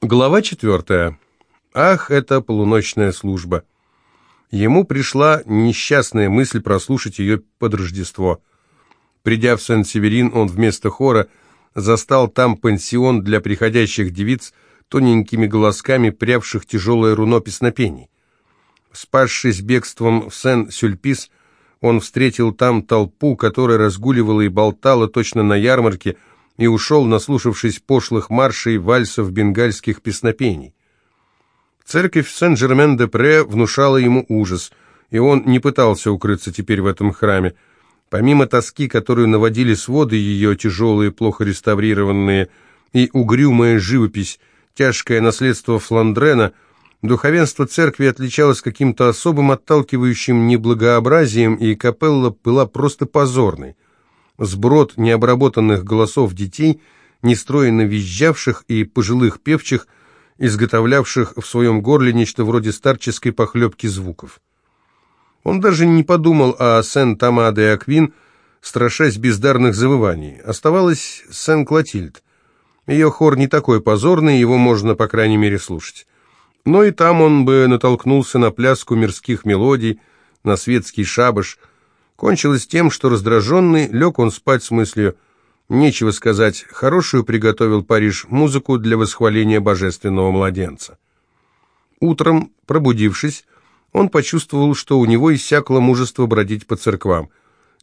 Глава четвертая. Ах, это полуночная служба. Ему пришла несчастная мысль прослушать ее под Рождество. Придя в Сен-Северин, он вместо хора застал там пансион для приходящих девиц, тоненькими голосками прявших тяжелое руно песнопений. Спасшись бегством в Сен-Сюльпис, он встретил там толпу, которая разгуливала и болтала точно на ярмарке, и ушел, наслушавшись пошлых маршей, вальсов, бенгальских песнопений. Церковь Сен-Жермен-де-Пре внушала ему ужас, и он не пытался укрыться теперь в этом храме. Помимо тоски, которую наводили своды ее, тяжелые, плохо реставрированные, и угрюмая живопись, тяжкое наследство Фландрена, духовенство церкви отличалось каким-то особым отталкивающим неблагообразием, и капелла была просто позорной сброд необработанных голосов детей, нестроенно визжавших и пожилых певчих, изготовлявших в своем горле нечто вроде старческой похлебки звуков. Он даже не подумал о Сен-Тома Аквин, страшась бездарных завываний. Оставалась Сен-Клотильд. Ее хор не такой позорный, его можно, по крайней мере, слушать. Но и там он бы натолкнулся на пляску мирских мелодий, на светский шабаш, Кончилось тем, что раздраженный лег он спать с мыслью «Нечего сказать, хорошую приготовил Париж музыку для восхваления божественного младенца». Утром, пробудившись, он почувствовал, что у него иссякло мужество бродить по церквам.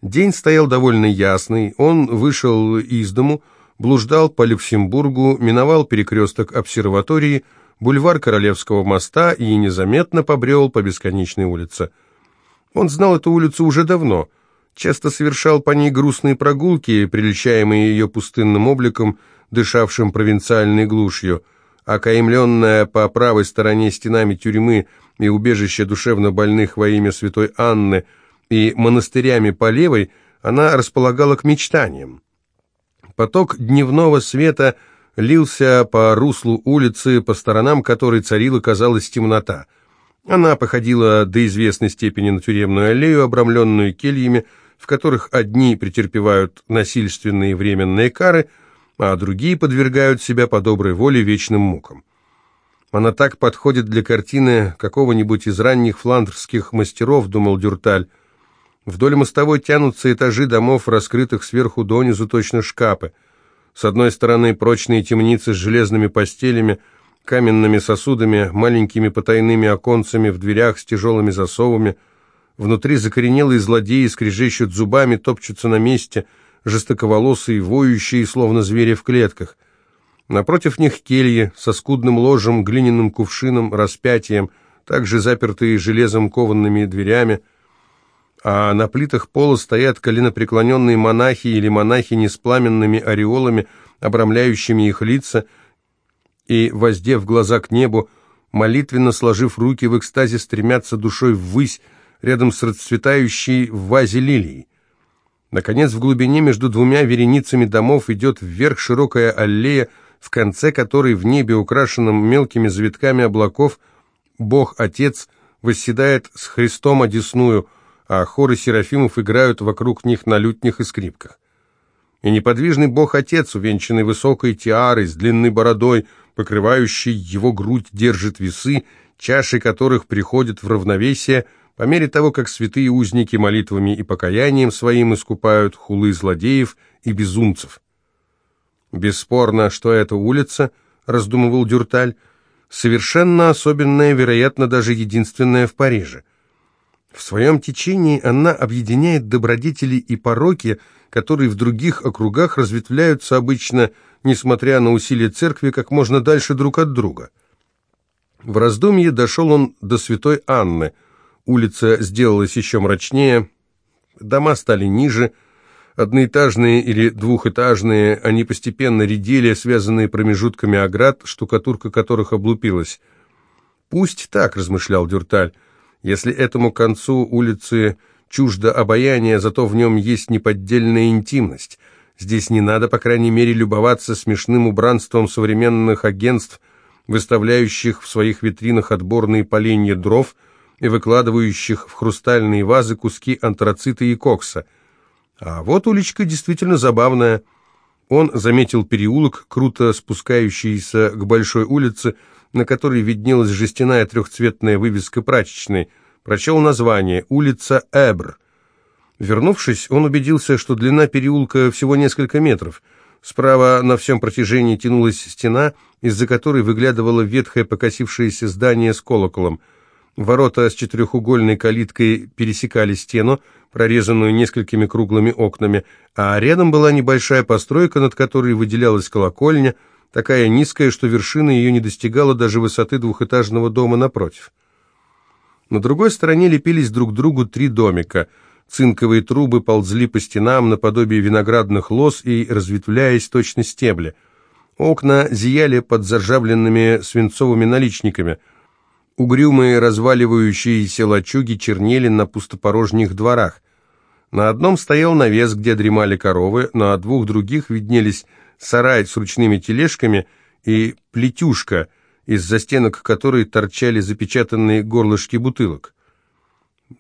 День стоял довольно ясный, он вышел из дому, блуждал по Люксембургу, миновал перекресток обсерватории, бульвар Королевского моста и незаметно побрел по бесконечной улице. Он знал эту улицу уже давно, часто совершал по ней грустные прогулки, приличаемые ее пустынным обликом, дышавшим провинциальной глушью, окаемленная по правой стороне стенами тюрьмы и убежища душевно больных во имя святой Анны и монастырями по левой, она располагала к мечтаниям. Поток дневного света лился по руслу улицы, по сторонам которой царила, казалось, темнота. Она походила до известной степени на тюремную аллею, обрамленную кельями, в которых одни претерпевают насильственные временные кары, а другие подвергают себя по доброй воле вечным мукам. Она так подходит для картины какого-нибудь из ранних фландрских мастеров, думал Дюрталь. Вдоль мостовой тянутся этажи домов, раскрытых сверху донизу точно шкапы. С одной стороны прочные темницы с железными постелями – каменными сосудами, маленькими потайными оконцами в дверях с тяжелыми засовами. Внутри закоренелые злодеи скрежещут зубами, топчутся на месте, жестоковолосые, воющие, словно звери в клетках. Напротив них кельи со скудным ложем, глиняным кувшином, распятием, также запертые железом кованными дверями, а на плитах пола стоят коленопреклоненные монахи или монахини с пламенными ореолами, обрамляющими их лица, и, воздев глаза к небу, молитвенно сложив руки в экстазе, стремятся душой ввысь, рядом с расцветающей в вазе лилией. Наконец, в глубине между двумя вереницами домов идет вверх широкая аллея, в конце которой в небе, украшенном мелкими завитками облаков, Бог-Отец восседает с Христом одесную, а хоры серафимов играют вокруг них на лютнях и скрипках. И неподвижный Бог-Отец, увенчанный высокой тиарой, с длинной бородой, покрывающий его грудь, держит весы, чаши которых приходят в равновесие по мере того, как святые узники молитвами и покаянием своим искупают хулы злодеев и безумцев. Бесспорно, что эта улица, раздумывал Дюрталь, совершенно особенная, вероятно, даже единственная в Париже. В своем течении она объединяет добродетели и пороки, которые в других округах разветвляются обычно несмотря на усилия церкви, как можно дальше друг от друга. В раздумье дошел он до Святой Анны. Улица сделалась еще мрачнее, дома стали ниже, одноэтажные или двухэтажные, они постепенно редели, связанные промежутками оград, штукатурка которых облупилась. «Пусть так», — размышлял Дюрталь, — «если этому концу улицы чуждо обаяние, зато в нем есть неподдельная интимность». Здесь не надо, по крайней мере, любоваться смешным убранством современных агентств, выставляющих в своих витринах отборные поленья дров и выкладывающих в хрустальные вазы куски антрацита и кокса. А вот уличка действительно забавная. Он заметил переулок, круто спускающийся к большой улице, на которой виднелась жестяная трехцветная вывеска прачечной. Прочел название «Улица Эбр». Вернувшись, он убедился, что длина переулка всего несколько метров. Справа на всем протяжении тянулась стена, из-за которой выглядывало ветхое покосившееся здание с колоколом. Ворота с четырехугольной калиткой пересекали стену, прорезанную несколькими круглыми окнами, а рядом была небольшая постройка, над которой выделялась колокольня, такая низкая, что вершина ее не достигала даже высоты двухэтажного дома напротив. На другой стороне лепились друг к другу три домика. Цинковые трубы ползли по стенам наподобие виноградных лоз и, разветвляясь, точно стебли. Окна зияли под заржавленными свинцовыми наличниками – Угрюмые разваливающиеся лачуги чернели на пустопорожних дворах. На одном стоял навес, где дремали коровы, на двух других виднелись сарай с ручными тележками и плетюшка, из застенок которой торчали запечатанные горлышки бутылок.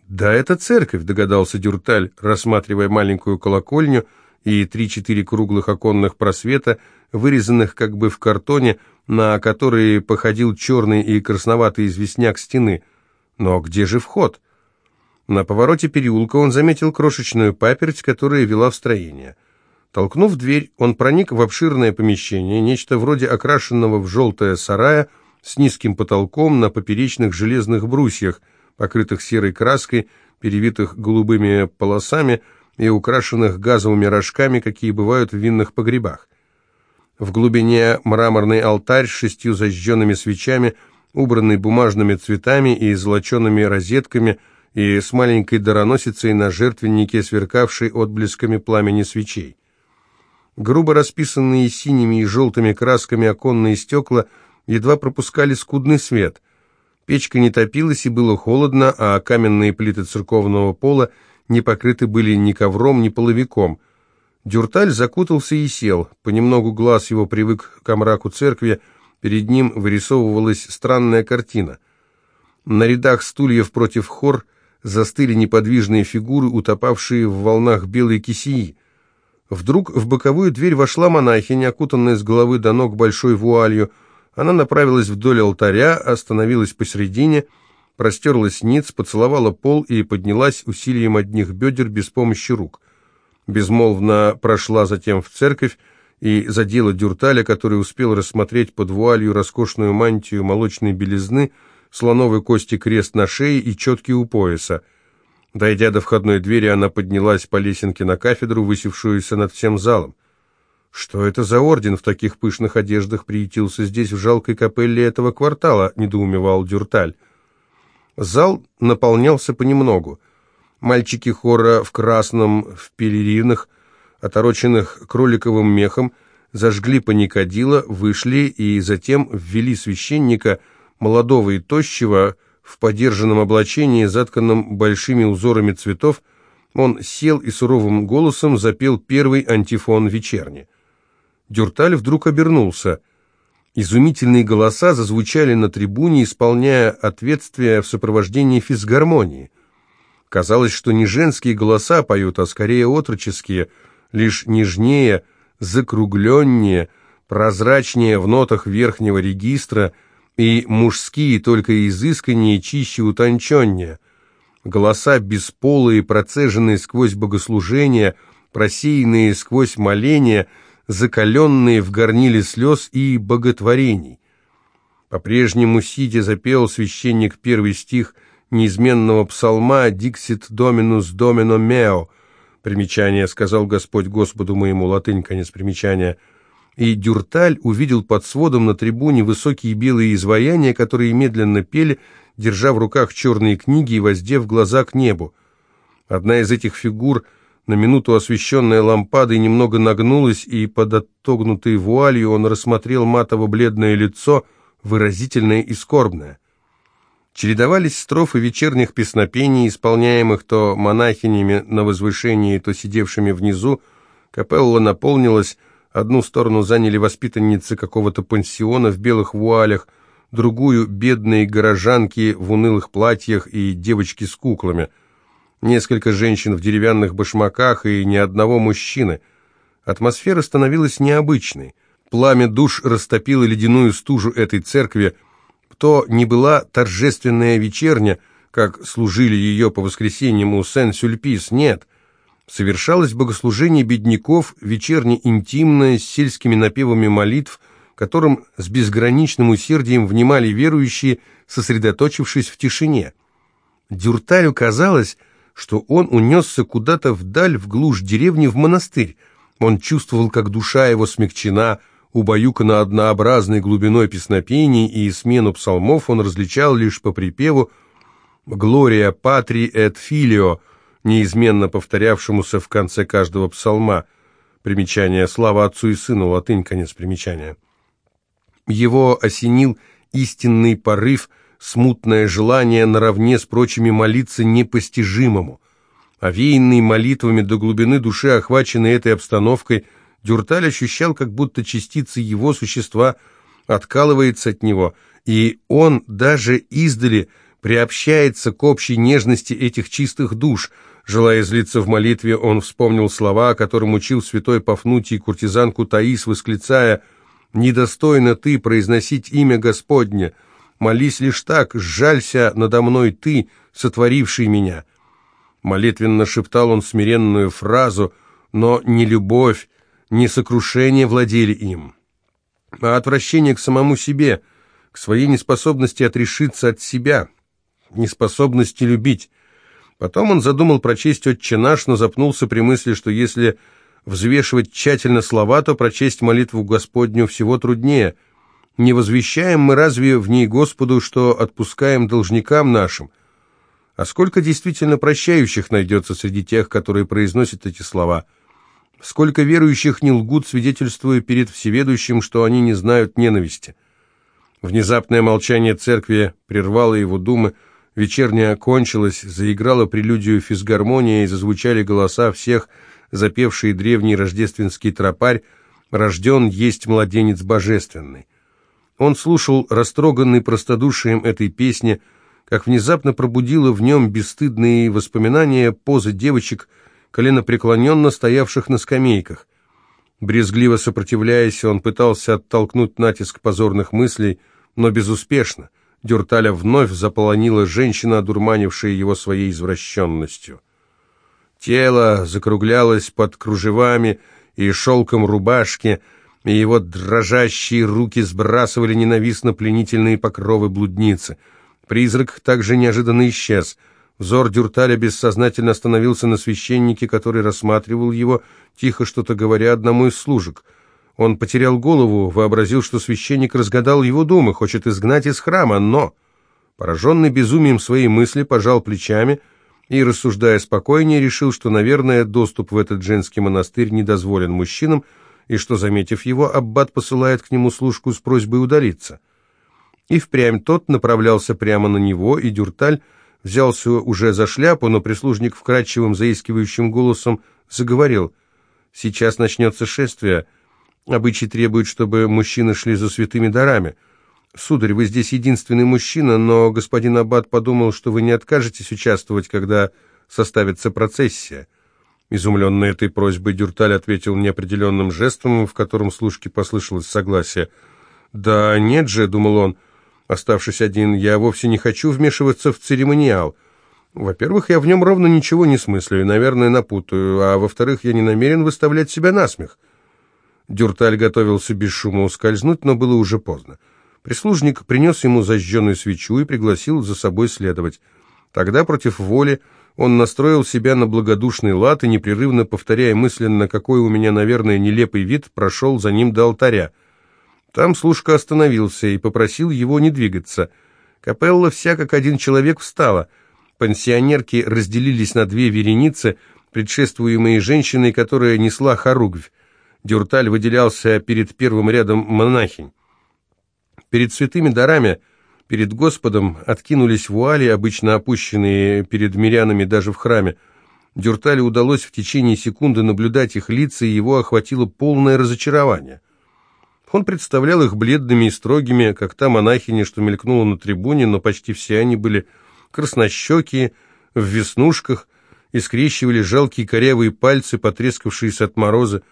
«Да это церковь», — догадался Дюрталь, рассматривая маленькую колокольню и три-четыре круглых оконных просвета, вырезанных как бы в картоне, на которые походил черный и красноватый известняк стены. Но где же вход? На повороте переулка он заметил крошечную паперть, которая вела в строение. Толкнув дверь, он проник в обширное помещение, нечто вроде окрашенного в желтое сарая с низким потолком на поперечных железных брусьях, покрытых серой краской, перевитых голубыми полосами и украшенных газовыми рожками, какие бывают в винных погребах. В глубине мраморный алтарь с шестью зажженными свечами, убранный бумажными цветами и золочеными розетками, и с маленькой дароносицей на жертвеннике, сверкавшей отблесками пламени свечей. Грубо расписанные синими и желтыми красками оконные стекла едва пропускали скудный свет. Печка не топилась и было холодно, а каменные плиты церковного пола не покрыты были ни ковром, ни половиком – Дюрталь закутался и сел. Понемногу глаз его привык к мраку церкви, перед ним вырисовывалась странная картина. На рядах стульев против хор застыли неподвижные фигуры, утопавшие в волнах белой кисеи. Вдруг в боковую дверь вошла монахиня, окутанная с головы до ног большой вуалью. Она направилась вдоль алтаря, остановилась посередине, простерлась ниц, поцеловала пол и поднялась усилием одних бедер без помощи рук безмолвно прошла затем в церковь и задела Дюрталя, который успел рассмотреть под вуалью роскошную мантию молочной белизны, слоновой кости крест на шее и четкий у пояса. Дойдя до входной двери, она поднялась по лесенке на кафедру, высевшуюся над всем залом. «Что это за орден в таких пышных одеждах приютился здесь, в жалкой капелле этого квартала?» — недоумевал Дюрталь. Зал наполнялся понемногу. Мальчики хора в красном, в пелеринах, отороченных кроликовым мехом, зажгли паникадила, вышли и затем ввели священника, молодого и тощего, в подержанном облачении, затканном большими узорами цветов, он сел и суровым голосом запел первый антифон вечерни. Дюрталь вдруг обернулся. Изумительные голоса зазвучали на трибуне, исполняя ответствие в сопровождении физгармонии. Казалось, что не женские голоса поют, а скорее отроческие, лишь нежнее, закругленнее, прозрачнее в нотах верхнего регистра, и мужские только изысканнее, чище, утонченнее. Голоса бесполые, процеженные сквозь богослужение, просеянные сквозь моления, закаленные в горниле слез и боготворений. По-прежнему сидя запел священник первый стих – неизменного псалма «Dixit Dominus Domino meo» примечание «Сказал Господь Господу моему» латынь, конец примечания и Дюрталь увидел под сводом на трибуне высокие белые изваяния, которые медленно пели, держа в руках черные книги и воздев глаза к небу. Одна из этих фигур, на минуту освещенная лампадой, немного нагнулась, и под оттогнутой вуалью он рассмотрел матово-бледное лицо, выразительное и скорбное. Чередовались строфы вечерних песнопений, исполняемых то монахинями на возвышении, то сидевшими внизу. Капелла наполнилась, одну сторону заняли воспитанницы какого-то пансиона в белых вуалях, другую — бедные горожанки в унылых платьях и девочки с куклами. Несколько женщин в деревянных башмаках и ни одного мужчины. Атмосфера становилась необычной. Пламя душ растопило ледяную стужу этой церкви. То не была торжественная вечерня, как служили ее по воскресеньям у Сен-Сюльпис, нет. Совершалось богослужение бедняков, вечерне интимное, с сельскими напевами молитв, которым с безграничным усердием внимали верующие, сосредоточившись в тишине. Дюрталю казалось, что он унесся куда-то вдаль, в глушь деревни, в монастырь. Он чувствовал, как душа его смягчена, убаюкана однообразной глубиной песнопений, и смену псалмов он различал лишь по припеву «Глория патри эт филио», неизменно повторявшемуся в конце каждого псалма. Примечание «Слава Отцу и Сыну», латынь, конец примечания. Его осенил истинный порыв, смутное желание наравне с прочими молиться непостижимому. Овеянный молитвами до глубины души, охваченный этой обстановкой, Дюрталь ощущал, как будто частица его существа откалывается от него, и он даже издали приобщается к общей нежности этих чистых душ. Желая злиться в молитве, он вспомнил слова, которым учил святой Пафнутий куртизанку Таис, восклицая «Недостойно ты произносить имя Господне, молись лишь так, сжалься надо мной ты, сотворивший меня». Молитвенно шептал он смиренную фразу, но не любовь, не сокрушение владели им, а отвращение к самому себе, к своей неспособности отрешиться от себя, неспособности любить. Потом он задумал прочесть «Отче наш», но запнулся при мысли, что если взвешивать тщательно слова, то прочесть молитву Господню всего труднее. Не возвещаем мы разве в ней Господу, что отпускаем должникам нашим – а сколько действительно прощающих найдется среди тех, которые произносят эти слова? Сколько верующих не лгут, свидетельствуя перед всеведущим, что они не знают ненависти? Внезапное молчание церкви прервало его думы, вечерняя окончилась, заиграла прелюдию физгармония и зазвучали голоса всех, запевшие древний рождественский тропарь «Рожден есть младенец божественный». Он слушал растроганный простодушием этой песни – как внезапно пробудило в нем бесстыдные воспоминания позы девочек, коленопреклоненно стоявших на скамейках. Брезгливо сопротивляясь, он пытался оттолкнуть натиск позорных мыслей, но безуспешно. Дюрталя вновь заполонила женщина, одурманившая его своей извращенностью. Тело закруглялось под кружевами и шелком рубашки, и его дрожащие руки сбрасывали ненавистно пленительные покровы блудницы — Призрак также неожиданно исчез. Взор Дюрталя бессознательно остановился на священнике, который рассматривал его, тихо что-то говоря одному из служек. Он потерял голову, вообразил, что священник разгадал его думы, хочет изгнать из храма, но, пораженный безумием своей мысли, пожал плечами и, рассуждая спокойнее, решил, что, наверное, доступ в этот женский монастырь не дозволен мужчинам, и что, заметив его, аббат посылает к нему служку с просьбой удалиться. И впрямь тот направлялся прямо на него, и Дюрталь взялся уже за шляпу, но прислужник вкрадчивым заискивающим голосом заговорил. «Сейчас начнется шествие. Обычай требует, чтобы мужчины шли за святыми дарами. Сударь, вы здесь единственный мужчина, но господин Аббат подумал, что вы не откажетесь участвовать, когда составится процессия». Изумленный этой просьбой, Дюрталь ответил неопределенным жестом, в котором служке послышалось согласие. «Да нет же», — думал он, — Оставшись один, я вовсе не хочу вмешиваться в церемониал. Во-первых, я в нем ровно ничего не смыслю и, наверное, напутаю, а во-вторых, я не намерен выставлять себя на смех. Дюрталь готовился без шума ускользнуть, но было уже поздно. Прислужник принес ему зажженную свечу и пригласил за собой следовать. Тогда, против воли, он настроил себя на благодушный лад и, непрерывно повторяя мысленно, какой у меня, наверное, нелепый вид, прошел за ним до алтаря. Там служка остановился и попросил его не двигаться. Капелла вся как один человек встала. Пансионерки разделились на две вереницы, предшествуемые женщиной, которая несла хоругвь. Дюрталь выделялся перед первым рядом монахинь. Перед святыми дарами, перед Господом, откинулись вуали, обычно опущенные перед мирянами даже в храме. Дюрталю удалось в течение секунды наблюдать их лица, и его охватило полное разочарование. Он представлял их бледными и строгими, как та монахиня, что мелькнула на трибуне, но почти все они были краснощекие, в веснушках, и скрещивали жалкие корявые пальцы, потрескавшиеся от мороза.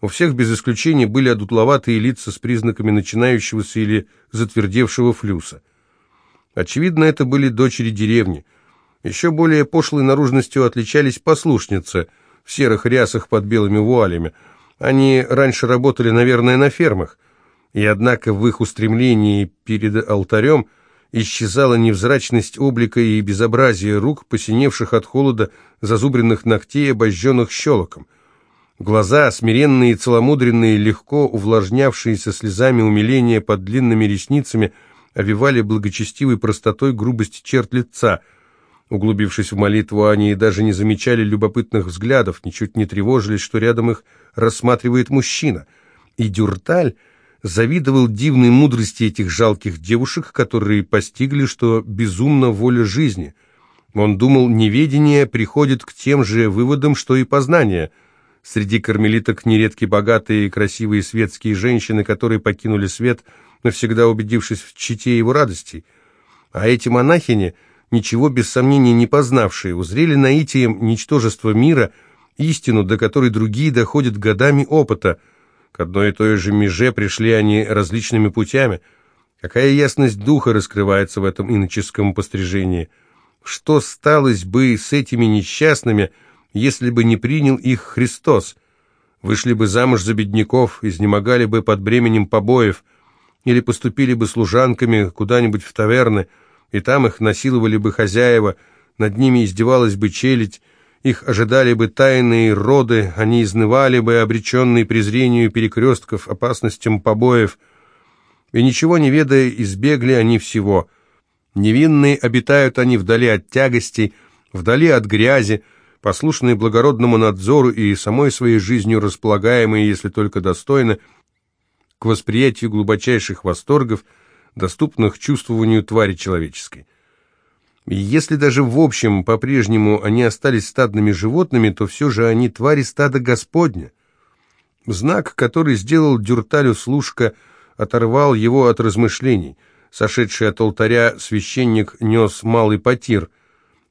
У всех без исключения были одутловатые лица с признаками начинающегося или затвердевшего флюса. Очевидно, это были дочери деревни. Еще более пошлой наружностью отличались послушницы в серых рясах под белыми вуалями. Они раньше работали, наверное, на фермах. И однако в их устремлении перед алтарем исчезала невзрачность облика и безобразие рук, посиневших от холода, зазубренных ногтей, обожженных щелоком. Глаза, смиренные и целомудренные, легко увлажнявшиеся слезами умиления под длинными ресницами, овивали благочестивой простотой грубость черт лица. Углубившись в молитву, они даже не замечали любопытных взглядов, ничуть не тревожились, что рядом их рассматривает мужчина. И Дюрталь завидовал дивной мудрости этих жалких девушек, которые постигли, что безумна воля жизни. Он думал, неведение приходит к тем же выводам, что и познание – Среди кармелиток нередки богатые и красивые светские женщины, которые покинули свет, навсегда убедившись в чите его радостей. А эти монахини, ничего без сомнения не познавшие, узрели наитием ничтожество мира, истину, до которой другие доходят годами опыта. К одной и той же меже пришли они различными путями. Какая ясность духа раскрывается в этом иноческом пострижении? Что сталось бы с этими несчастными, если бы не принял их Христос. Вышли бы замуж за бедняков, изнемогали бы под бременем побоев, или поступили бы служанками куда-нибудь в таверны, и там их насиловали бы хозяева, над ними издевалась бы челядь, их ожидали бы тайные роды, они изнывали бы, обреченные презрению перекрестков, опасностям побоев, и ничего не ведая, избегли они всего. Невинные обитают они вдали от тягостей, вдали от грязи, послушные благородному надзору и самой своей жизнью располагаемые, если только достойны, к восприятию глубочайших восторгов, доступных чувствованию твари человеческой. И если даже в общем по-прежнему они остались стадными животными, то все же они твари стада Господня. Знак, который сделал Дюрталю служка, оторвал его от размышлений. Сошедший от алтаря священник нес малый потир –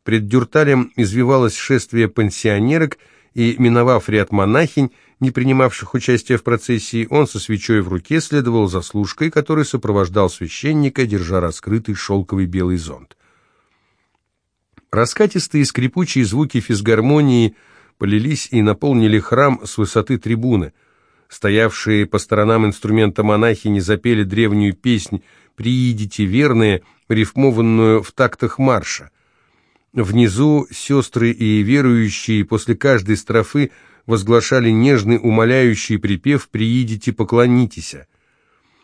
Пред дюрталем извивалось шествие пансионерок, и, миновав ряд монахинь, не принимавших участия в процессии, он со свечой в руке следовал за служкой, который сопровождал священника, держа раскрытый шелковый белый зонт. Раскатистые скрипучие звуки физгармонии полились и наполнили храм с высоты трибуны. Стоявшие по сторонам инструмента монахини запели древнюю песнь «Приидите верные», рифмованную в тактах марша. Внизу сестры и верующие после каждой строфы возглашали нежный умоляющий припев «Приидите, поклонитесь».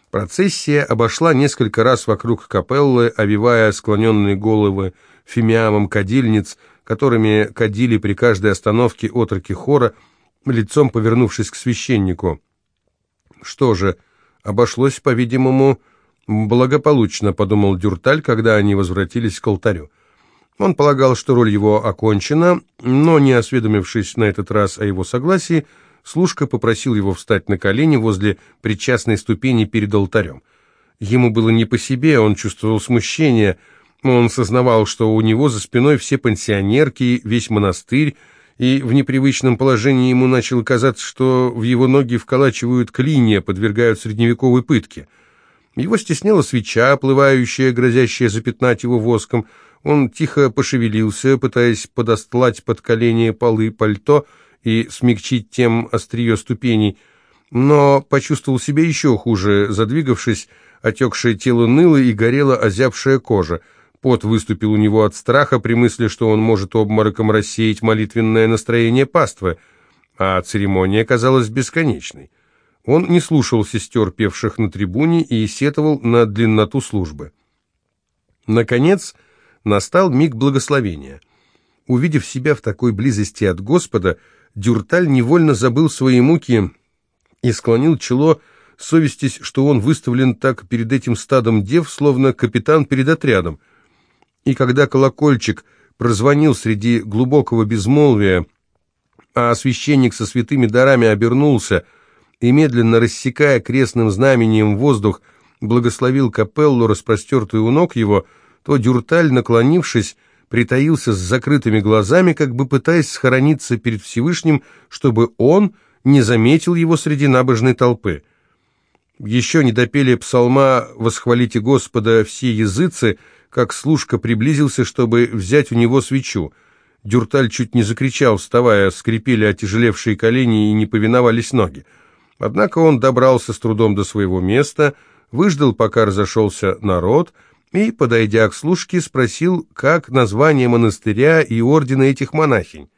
Процессия обошла несколько раз вокруг капеллы, овивая склоненные головы фимиамом кадильниц, которыми кадили при каждой остановке отроки хора, лицом повернувшись к священнику. Что же, обошлось, по-видимому, благополучно, подумал Дюрталь, когда они возвратились к алтарю. Он полагал, что роль его окончена, но, не осведомившись на этот раз о его согласии, служка попросил его встать на колени возле причастной ступени перед алтарем. Ему было не по себе, он чувствовал смущение, он сознавал, что у него за спиной все пансионерки, весь монастырь, и в непривычном положении ему начало казаться, что в его ноги вколачивают клинья, подвергают средневековой пытке. Его стесняла свеча, оплывающая, грозящая запятнать его воском, он тихо пошевелился, пытаясь подостлать под колени полы пальто и смягчить тем острие ступеней, но почувствовал себя еще хуже, задвигавшись, отекшее тело ныло и горела озябшая кожа. Пот выступил у него от страха при мысли, что он может обмороком рассеять молитвенное настроение паствы, а церемония казалась бесконечной. Он не слушал сестер, певших на трибуне, и сетовал на длинноту службы. Наконец, настал миг благословения. Увидев себя в такой близости от Господа, Дюрталь невольно забыл свои муки и склонил чело, совестись, что он выставлен так перед этим стадом дев, словно капитан перед отрядом. И когда колокольчик прозвонил среди глубокого безмолвия, а священник со святыми дарами обернулся и, медленно рассекая крестным знамением воздух, благословил капеллу, распростертую у ног его, — то Дюрталь, наклонившись, притаился с закрытыми глазами, как бы пытаясь схорониться перед Всевышним, чтобы он не заметил его среди набожной толпы. Еще не допели псалма «Восхвалите Господа все языцы», как служка приблизился, чтобы взять у него свечу. Дюрталь чуть не закричал, вставая, скрипели отяжелевшие колени и не повиновались ноги. Однако он добрался с трудом до своего места, выждал, пока разошелся народ, и, подойдя к служке, спросил, как название монастыря и ордена этих монахинь.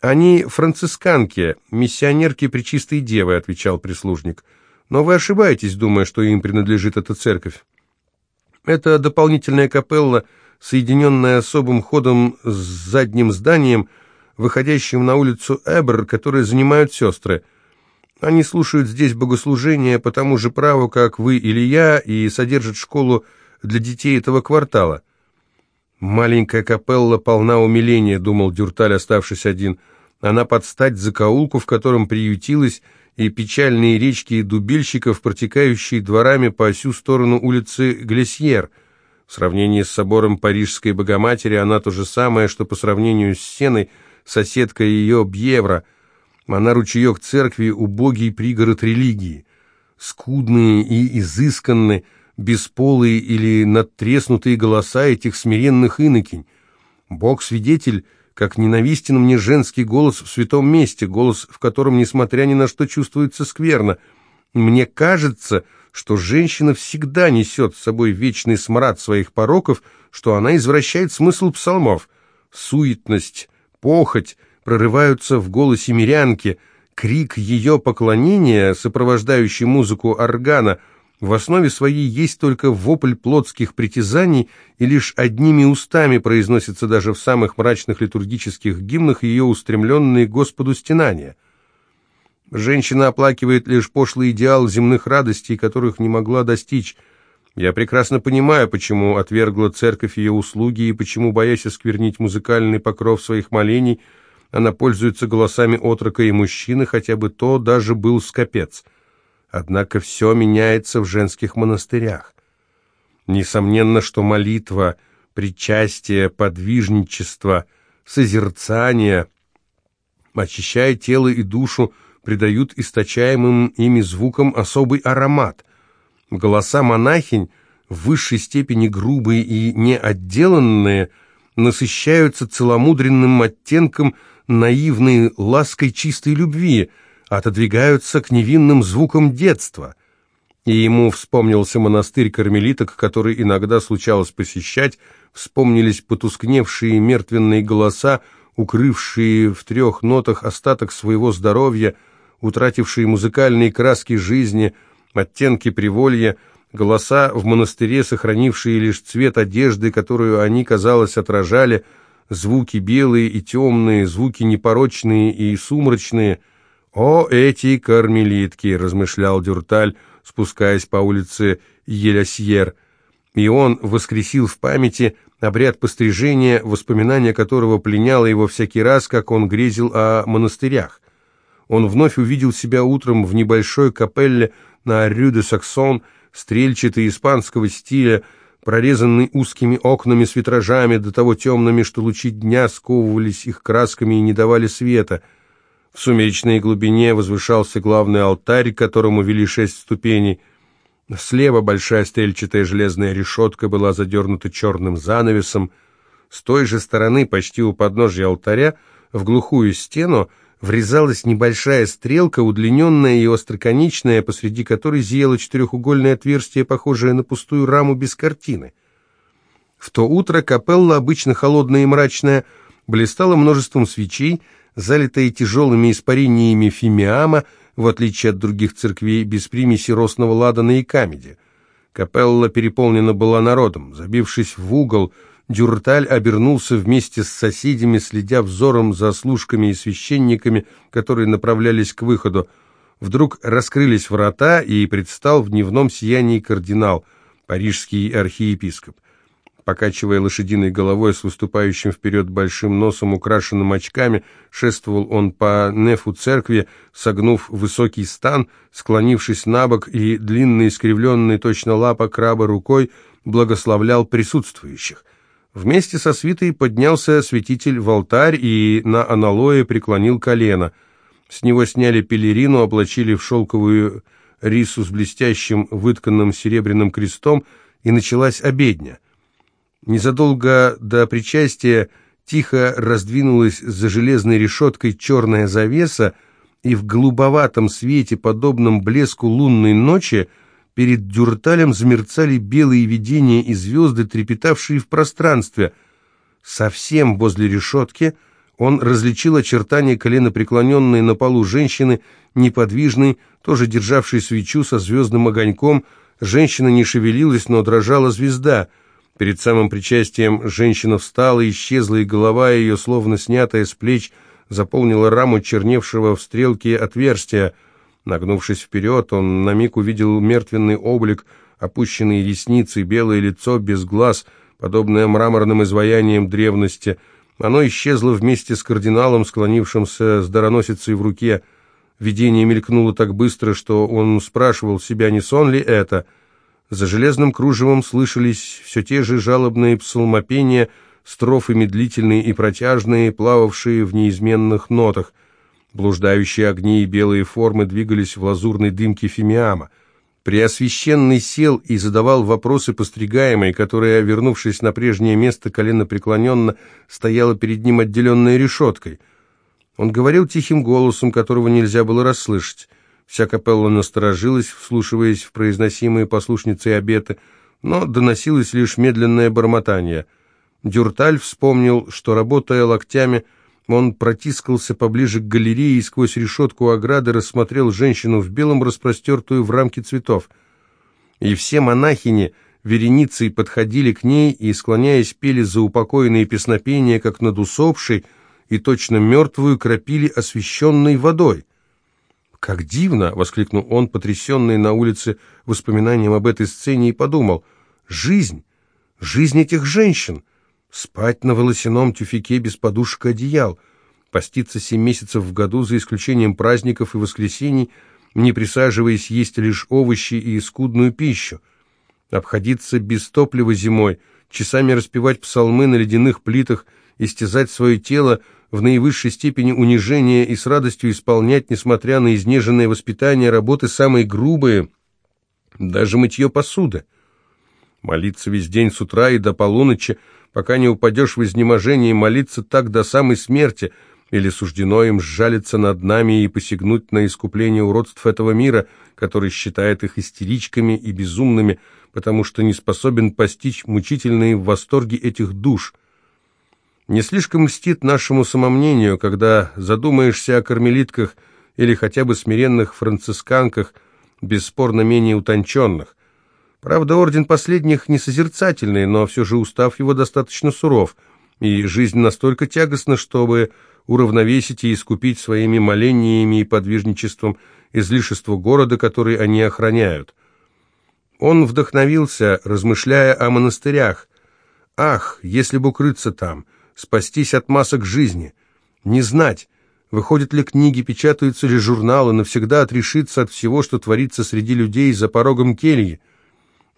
«Они францисканки, миссионерки Пречистой Девы», — отвечал прислужник. «Но вы ошибаетесь, думая, что им принадлежит эта церковь. Это дополнительная капелла, соединенная особым ходом с задним зданием, выходящим на улицу Эбер, которое занимают сестры. Они слушают здесь богослужение по тому же праву, как вы или я, и содержат школу для детей этого квартала. «Маленькая капелла полна умиления», — думал Дюрталь, оставшись один. «Она под стать закоулку, в котором приютилась, и печальные речки и дубильщиков, протекающие дворами по всю сторону улицы Глесьер. В сравнении с собором Парижской Богоматери она то же самое, что по сравнению с Сеной, соседка ее Бьевра. Она ручеек церкви, убогий пригород религии. Скудные и изысканные, бесполые или надтреснутые голоса этих смиренных инокинь. Бог-свидетель — как ненавистен мне женский голос в святом месте, голос, в котором, несмотря ни на что, чувствуется скверно. Мне кажется, что женщина всегда несет с собой вечный смрад своих пороков, что она извращает смысл псалмов. Суетность, похоть прорываются в голосе мирянки, крик ее поклонения, сопровождающий музыку органа — в основе своей есть только вопль плотских притязаний, и лишь одними устами произносится даже в самых мрачных литургических гимнах ее устремленные Господу стенания. Женщина оплакивает лишь пошлый идеал земных радостей, которых не могла достичь. Я прекрасно понимаю, почему отвергла церковь ее услуги и почему, боясь осквернить музыкальный покров своих молений, она пользуется голосами отрока и мужчины, хотя бы то даже был скопец. Однако все меняется в женских монастырях. Несомненно, что молитва, причастие, подвижничество, созерцание, очищая тело и душу, придают источаемым ими звукам особый аромат. Голоса монахинь, в высшей степени грубые и неотделанные, насыщаются целомудренным оттенком наивной лаской чистой любви – отодвигаются к невинным звукам детства. И ему вспомнился монастырь кармелиток, который иногда случалось посещать, вспомнились потускневшие мертвенные голоса, укрывшие в трех нотах остаток своего здоровья, утратившие музыкальные краски жизни, оттенки приволья, голоса в монастыре, сохранившие лишь цвет одежды, которую они, казалось, отражали, звуки белые и темные, звуки непорочные и сумрачные — «О, эти кармелитки!» — размышлял Дюрталь, спускаясь по улице Елясьер. И он воскресил в памяти обряд пострижения, воспоминания которого пленяло его всякий раз, как он грезил о монастырях. Он вновь увидел себя утром в небольшой капелле на Рю-де-Саксон, стрельчатой испанского стиля, прорезанный узкими окнами с витражами, до того темными, что лучи дня сковывались их красками и не давали света — в сумеречной глубине возвышался главный алтарь, к которому вели шесть ступеней. Слева большая стрельчатая железная решетка была задернута черным занавесом. С той же стороны, почти у подножия алтаря, в глухую стену, врезалась небольшая стрелка, удлиненная и остроконечная, посреди которой зияло четырехугольное отверстие, похожее на пустую раму без картины. В то утро капелла, обычно холодная и мрачная, блистала множеством свечей, залитая тяжелыми испарениями фимиама, в отличие от других церквей, без примеси росного ладана и камеди. Капелла переполнена была народом. Забившись в угол, Дюрталь обернулся вместе с соседями, следя взором за служками и священниками, которые направлялись к выходу. Вдруг раскрылись врата, и предстал в дневном сиянии кардинал, парижский архиепископ. Покачивая лошадиной головой с выступающим вперед большим носом, украшенным очками, шествовал он по нефу церкви, согнув высокий стан, склонившись на бок и длинной искривленной точно лапа краба рукой благословлял присутствующих. Вместе со свитой поднялся святитель в алтарь и на аналое преклонил колено. С него сняли пелерину, облачили в шелковую рису с блестящим вытканным серебряным крестом, и началась обедня. Незадолго до причастия тихо раздвинулась за железной решеткой черная завеса, и в голубоватом свете, подобном блеску лунной ночи, перед дюрталем замерцали белые видения и звезды, трепетавшие в пространстве. Совсем возле решетки он различил очертания коленопреклоненной на полу женщины, неподвижной, тоже державшей свечу со звездным огоньком. Женщина не шевелилась, но дрожала звезда. Перед самым причастием женщина встала, исчезла, и голова ее, словно снятая с плеч, заполнила раму черневшего в стрелке отверстия. Нагнувшись вперед, он на миг увидел мертвенный облик, опущенные ресницы, белое лицо без глаз, подобное мраморным изваяниям древности. Оно исчезло вместе с кардиналом, склонившимся с дароносицей в руке. Видение мелькнуло так быстро, что он спрашивал себя, не сон ли это. За железным кружевом слышались все те же жалобные псалмопения — строфы медлительные и протяжные, плававшие в неизменных нотах. Блуждающие огни и белые формы двигались в лазурной дымке фимиама. Преосвященный сел и задавал вопросы постригаемой, которая, вернувшись на прежнее место, колено преклоненно, стояла перед ним отделенной решеткой. Он говорил тихим голосом, которого нельзя было расслышать. Вся капелла насторожилась, вслушиваясь в произносимые послушницы обеты, но доносилось лишь медленное бормотание — Дюрталь вспомнил, что, работая локтями, он протискался поближе к галерее и сквозь решетку ограды рассмотрел женщину в белом, распростертую в рамке цветов. И все монахини вереницей подходили к ней и, склоняясь, пели за упокоенные песнопения, как над усопшей, и точно мертвую кропили освященной водой. «Как дивно!» — воскликнул он, потрясенный на улице воспоминанием об этой сцене, и подумал. «Жизнь! Жизнь этих женщин!» Спать на волосяном тюфяке без подушек и одеял, поститься семь месяцев в году, за исключением праздников и воскресений, не присаживаясь есть лишь овощи и скудную пищу, обходиться без топлива зимой, часами распевать псалмы на ледяных плитах, истязать свое тело в наивысшей степени унижения и с радостью исполнять, несмотря на изнеженное воспитание, работы самые грубые, даже мытье посуды. Молиться весь день с утра и до полуночи, пока не упадешь в изнеможении, молиться так до самой смерти, или суждено им сжалиться над нами и посягнуть на искупление уродств этого мира, который считает их истеричками и безумными, потому что не способен постичь мучительные восторги этих душ. Не слишком мстит нашему самомнению, когда задумаешься о кармелитках или хотя бы смиренных францисканках, бесспорно менее утонченных. Правда, орден последних не созерцательный, но все же устав его достаточно суров, и жизнь настолько тягостна, чтобы уравновесить и искупить своими молениями и подвижничеством излишество города, который они охраняют. Он вдохновился, размышляя о монастырях. Ах, если бы укрыться там, спастись от масок жизни, не знать, выходят ли книги, печатаются ли журналы, навсегда отрешиться от всего, что творится среди людей за порогом кельи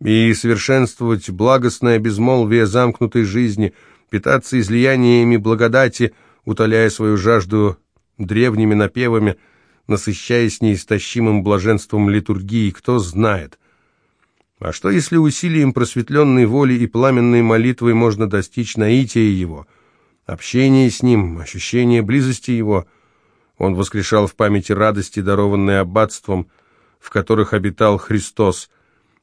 и совершенствовать благостное безмолвие замкнутой жизни, питаться излияниями благодати, утоляя свою жажду древними напевами, насыщаясь неистощимым блаженством литургии, кто знает. А что, если усилием просветленной воли и пламенной молитвой можно достичь наития его, общения с ним, ощущения близости его? Он воскрешал в памяти радости, дарованные аббатством, в которых обитал Христос,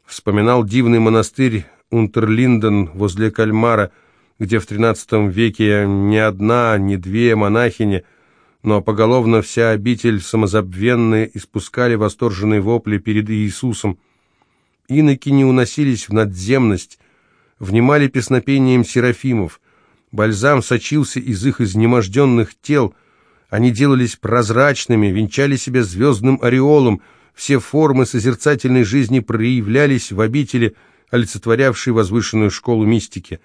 Вспоминал дивный монастырь Унтерлинден возле Кальмара, где в XIII веке не одна, не две монахини, но поголовно вся обитель самозабвенные испускали восторженные вопли перед Иисусом. Иноки не уносились в надземность, внимали песнопением серафимов. Бальзам сочился из их изнеможденных тел, они делались прозрачными, венчали себя звездным ореолом — все формы созерцательной жизни проявлялись в обители, олицетворявшей возвышенную школу мистики.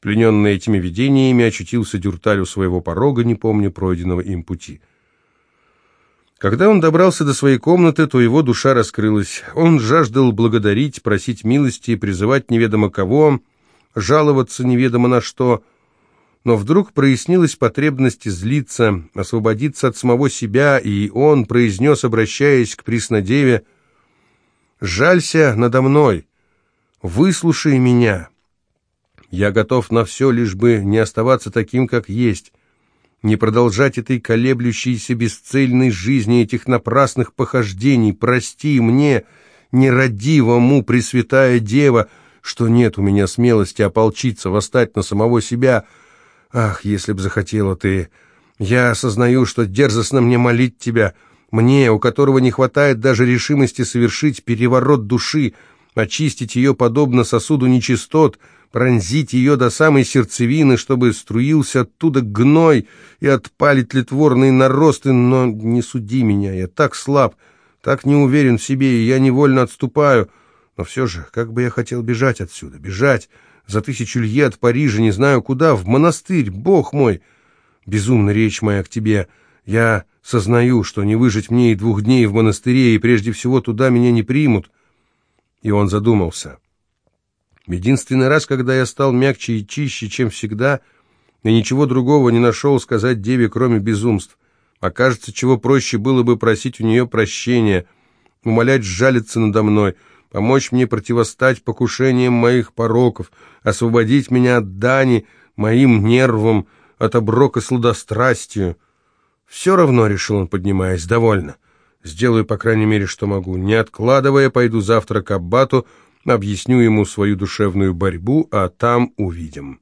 Плененный этими видениями, очутился Дюрталь у своего порога, не помня пройденного им пути. Когда он добрался до своей комнаты, то его душа раскрылась. Он жаждал благодарить, просить милости, призывать неведомо кого, жаловаться неведомо на что, но вдруг прояснилась потребность злиться, освободиться от самого себя, и он произнес, обращаясь к Преснодеве, «Жалься надо мной, выслушай меня. Я готов на все, лишь бы не оставаться таким, как есть, не продолжать этой колеблющейся бесцельной жизни, этих напрасных похождений. Прости мне, нерадивому Пресвятая Дева, что нет у меня смелости ополчиться, восстать на самого себя. Ах, если б захотела ты! Я осознаю, что дерзостно мне молить тебя, мне, у которого не хватает даже решимости совершить переворот души, очистить ее подобно сосуду нечистот, пронзить ее до самой сердцевины, чтобы струился оттуда гной и отпалить литворные наросты, но не суди меня, я так слаб, так не уверен в себе, и я невольно отступаю. Но все же, как бы я хотел бежать отсюда, бежать за тысячу лье от Парижа, не знаю куда, в монастырь, бог мой! Безумна речь моя к тебе. Я сознаю, что не выжить мне и двух дней в монастыре, и прежде всего туда меня не примут. И он задумался. Единственный раз, когда я стал мягче и чище, чем всегда, и ничего другого не нашел сказать деве, кроме безумств. Окажется, чего проще было бы просить у нее прощения, умолять сжалиться надо мной, помочь мне противостать покушениям моих пороков, освободить меня от дани, моим нервам, от оброка сладострастию. Все равно, — решил он, поднимаясь, — довольно. Сделаю, по крайней мере, что могу. Не откладывая, пойду завтра к Аббату, объясню ему свою душевную борьбу, а там увидим».